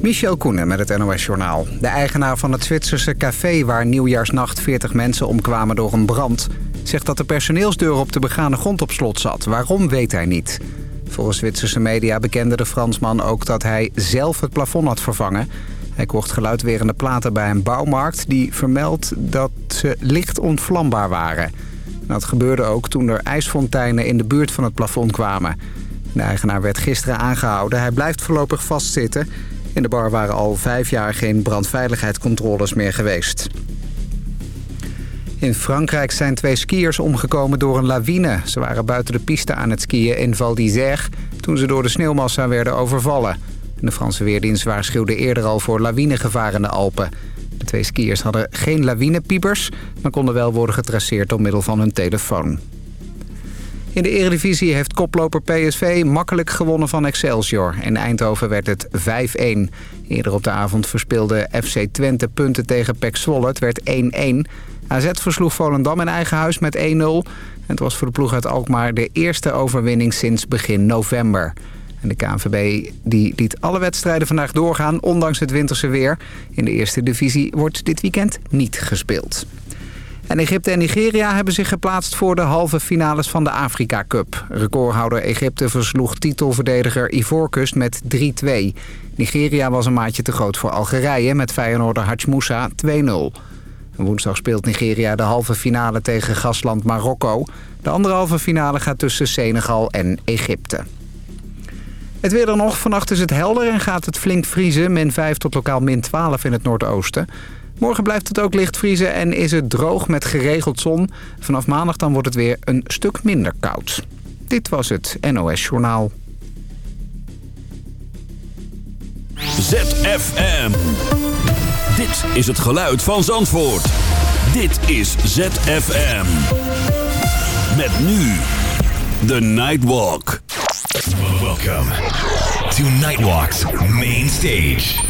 Michel Koenen met het NOS-journaal. De eigenaar van het Zwitserse café waar nieuwjaarsnacht 40 mensen omkwamen door een brand... zegt dat de personeelsdeur op de begane grond op slot zat. Waarom weet hij niet. Volgens Zwitserse media bekende de Fransman ook dat hij zelf het plafond had vervangen. Hij kocht geluidwerende platen bij een bouwmarkt die vermeldt dat ze licht ontvlambaar waren. Dat gebeurde ook toen er ijsfonteinen in de buurt van het plafond kwamen. De eigenaar werd gisteren aangehouden. Hij blijft voorlopig vastzitten... In de bar waren al vijf jaar geen brandveiligheidscontroles meer geweest. In Frankrijk zijn twee skiers omgekomen door een lawine. Ze waren buiten de piste aan het skiën in Val d'Isère... toen ze door de sneeuwmassa werden overvallen. De Franse Weerdienst waarschuwde eerder al voor lawinegevaar in de Alpen. De twee skiers hadden geen lawinepiepers... maar konden wel worden getraceerd door middel van hun telefoon. In de Eredivisie heeft koploper PSV makkelijk gewonnen van Excelsior. In Eindhoven werd het 5-1. Eerder op de avond verspeelde FC Twente punten tegen PEC Zwolle. Het werd 1-1. AZ versloeg Volendam in eigen huis met 1-0. Het was voor de ploeg uit Alkmaar de eerste overwinning sinds begin november. En de KNVB die liet alle wedstrijden vandaag doorgaan, ondanks het winterse weer. In de eerste divisie wordt dit weekend niet gespeeld. En Egypte en Nigeria hebben zich geplaatst voor de halve finales van de Afrika Cup. Recordhouder Egypte versloeg titelverdediger Ivoorkust met 3-2. Nigeria was een maatje te groot voor Algerije met Feyenoorder Haj Moussa 2-0. Woensdag speelt Nigeria de halve finale tegen gastland Marokko. De andere halve finale gaat tussen Senegal en Egypte. Het weer dan nog. Vannacht is het helder en gaat het flink vriezen. Min 5 tot lokaal min 12 in het noordoosten. Morgen blijft het ook licht vriezen en is het droog met geregeld zon. Vanaf maandag dan wordt het weer een stuk minder koud. Dit was het NOS Journaal. ZFM. Dit is het geluid van Zandvoort. Dit is ZFM. Met nu de Nightwalk. Welcome to Nightwalk's main stage.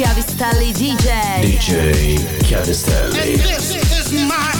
Chiavistelli DJ. DJ Chiavistelli. And this is my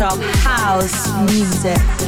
of house music.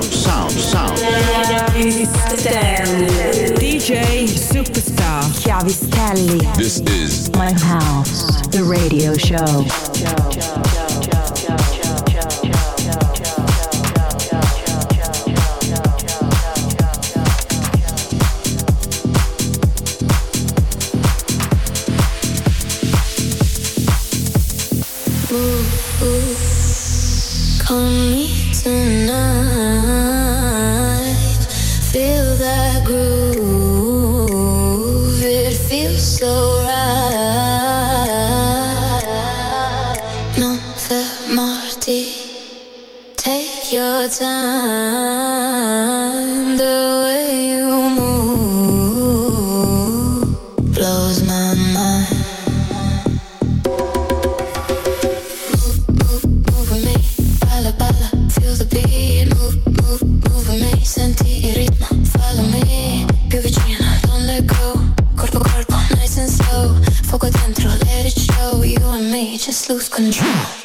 fermarti. Take your time. The way you move blows my mind. Move move, move with me, balla balla, feel the beat. Move, move, move with me, senti il ritmo, follow me. Più vicino, don't let go. Corpo corpo, nice and slow. Fuoco dentro, let it show. You and me, just lose control.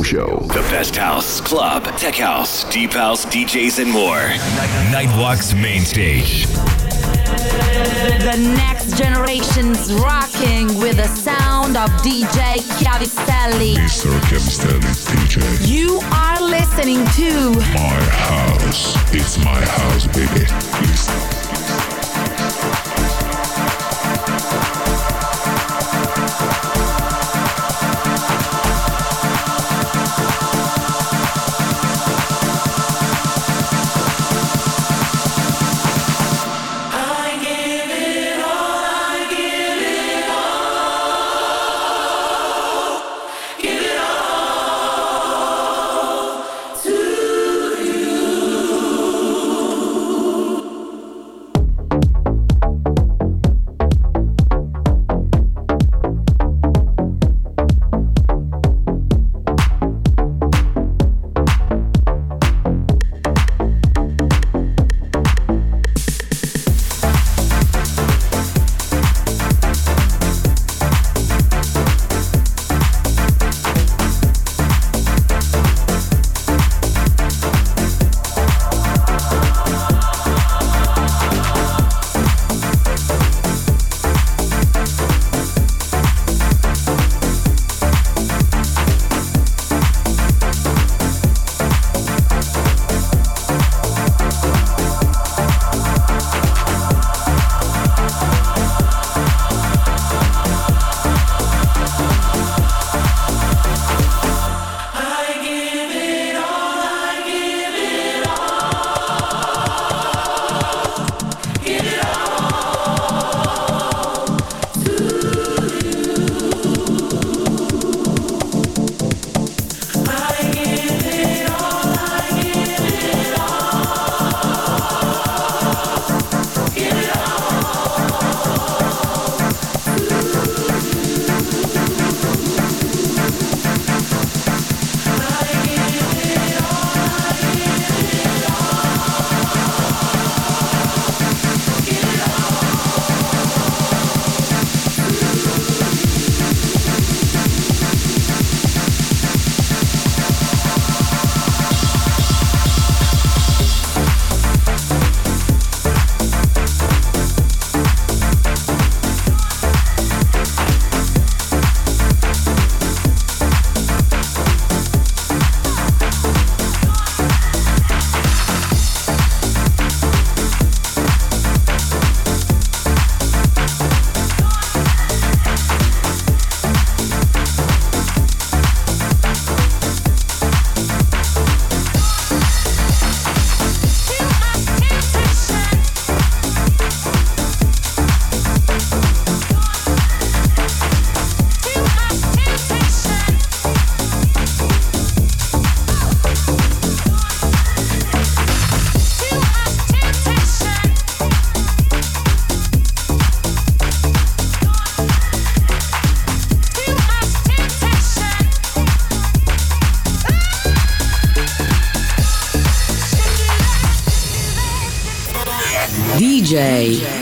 Radio show. The best house, club, tech house, deep house, DJs, and more. Nightwalk's main stage. The next generation's rocking with the sound of DJ Chiavistelli. Mr. Chiavistelli, DJ. You are listening to My House. It's my house, baby. Listen.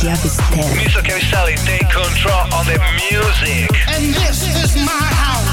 Chiavistelli. Mr. Chiavistelli, take control on the music. And this is my house.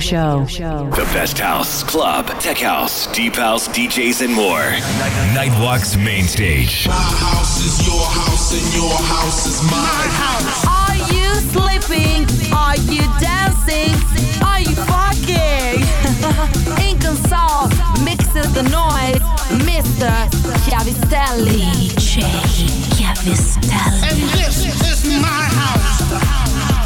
Show. The best house, club, tech house, deep house, DJs, and more. Nightwalk's main stage. My house is your house, and your house is my house. Are you sleeping? Are you dancing? Are you fucking? Inconsol mixes the noise. Mr. Chiavistelli. DJ Chiavistelli. And this is my house.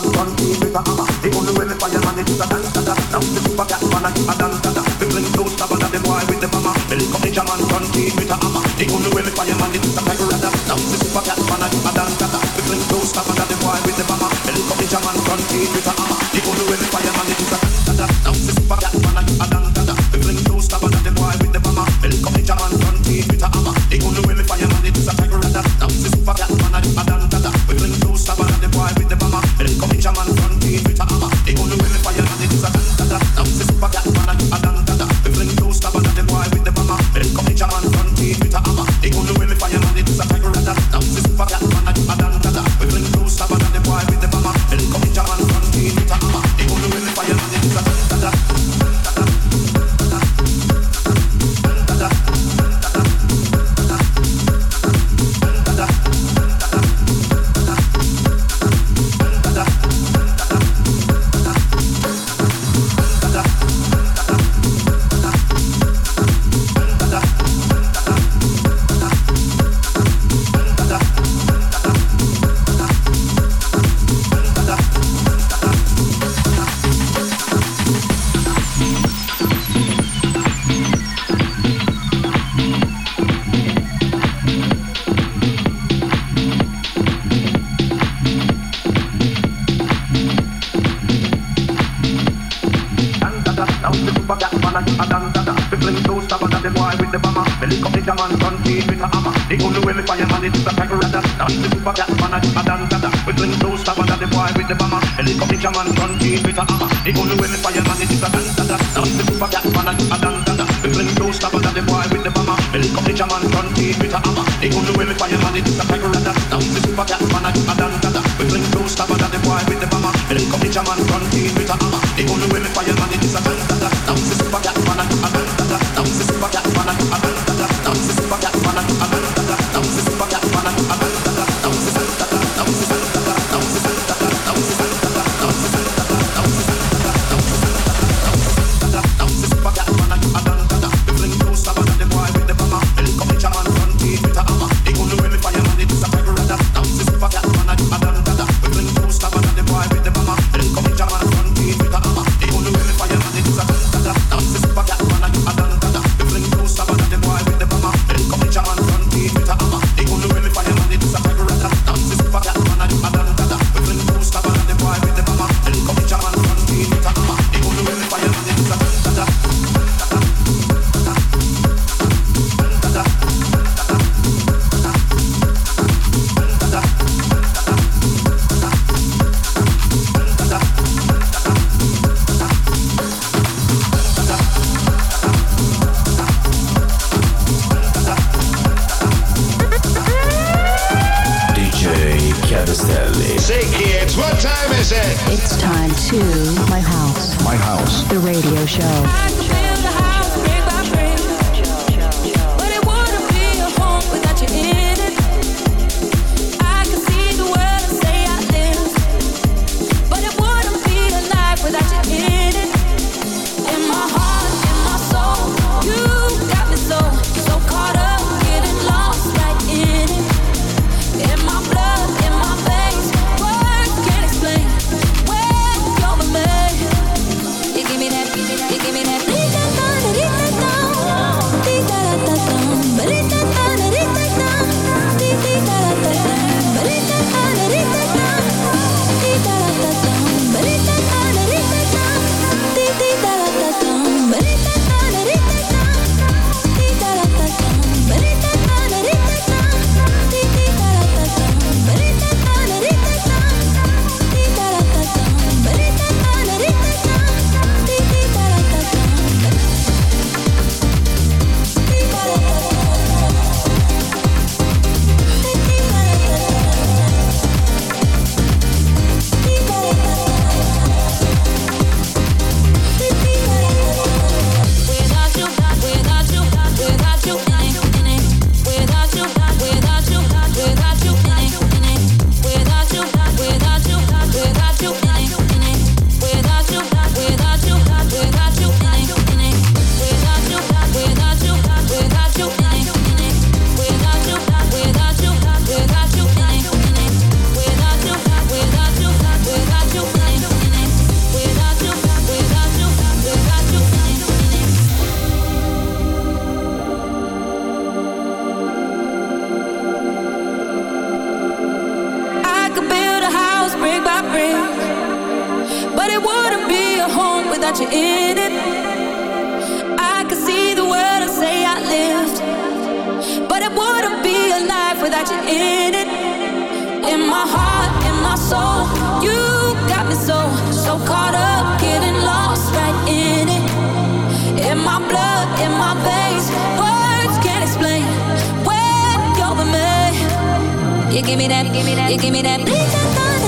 I'm gonna keep it up. Mustafa got the boy with the bomber. Me link up the jam and front teeth with a hammer. The only way me find your man is a piper and a. Now he's a super cat man, I keep a damn cutter. Me link Mustafa got the boy with the bomber. Me link up the jam and front You give me that, you give me that, you give me that.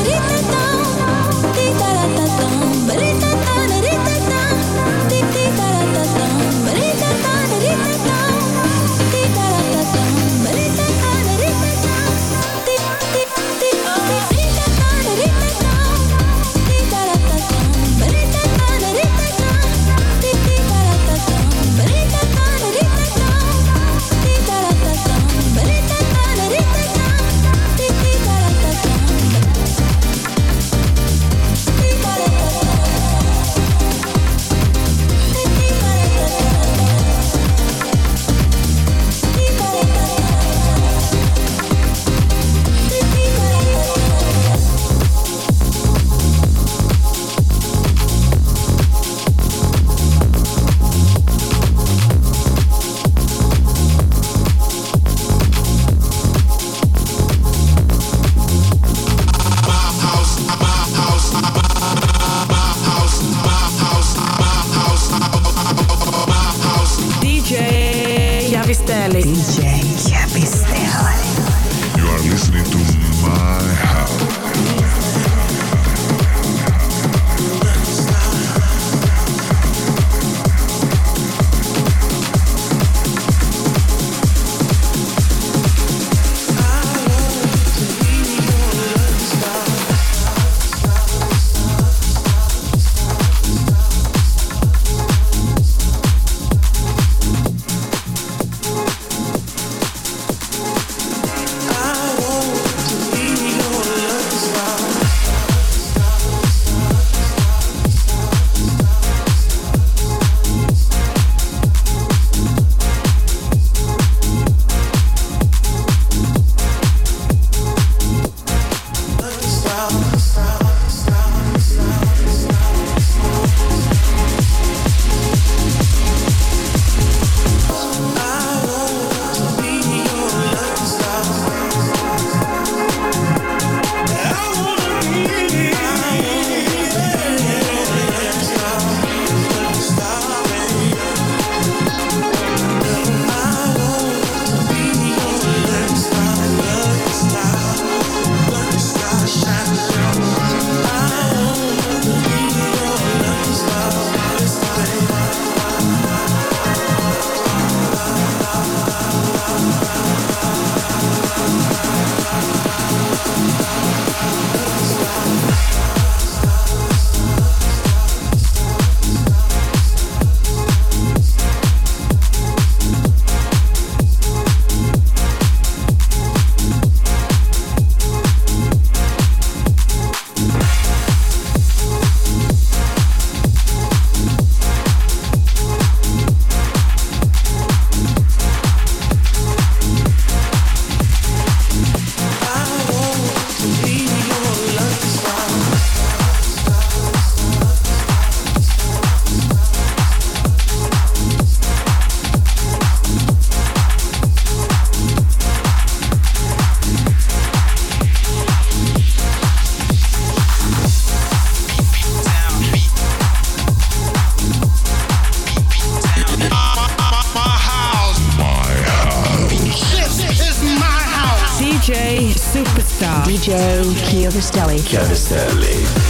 DJ Joe Chiavistelli. Chiavistelli.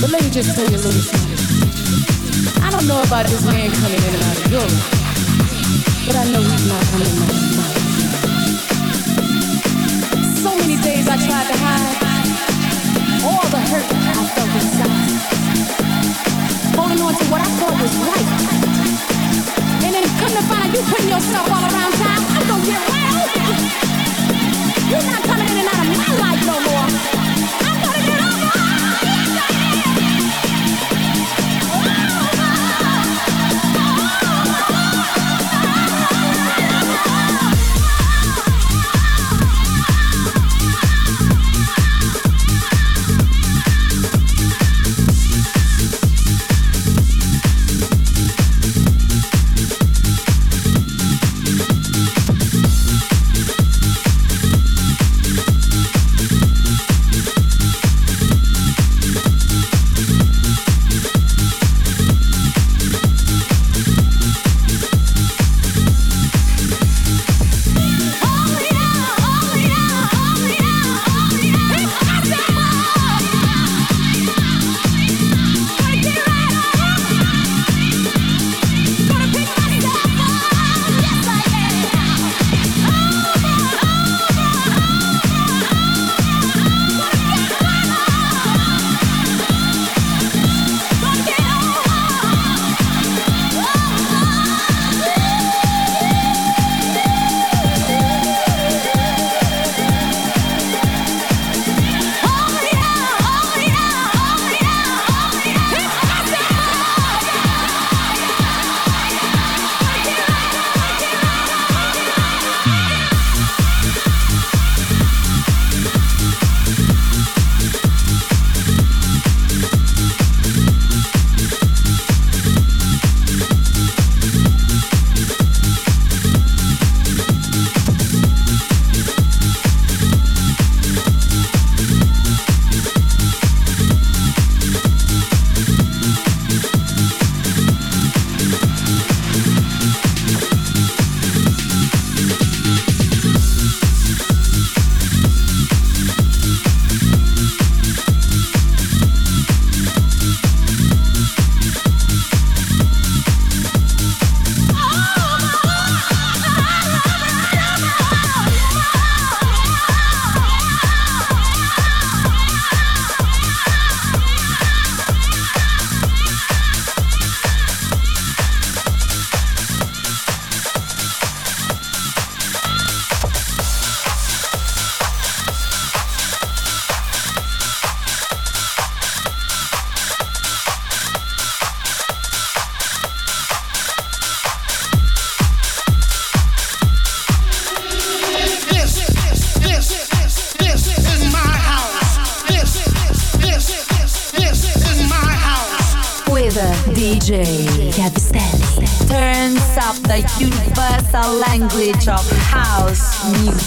But let me just tell you a little something. I don't know about this man coming in and out of your life, but I know he's not coming in my life. So many days I tried to hide all the hurt I felt inside, holding on to what I thought was right. And then come to find out you putting yourself all around town, I'm gonna get well. You're not coming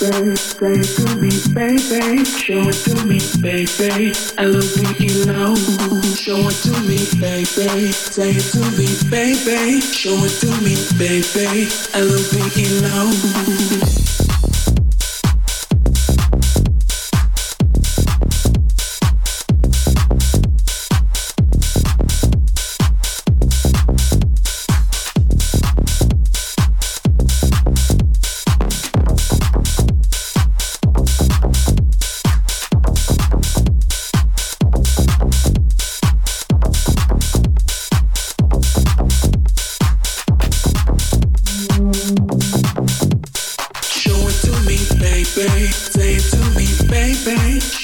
baby, say it to me, baby, show it to me, baby. I love what you know. Show it to me, baby, say it to me, baby, show it to me, baby. I love what you know. baby. Say it to me, baby.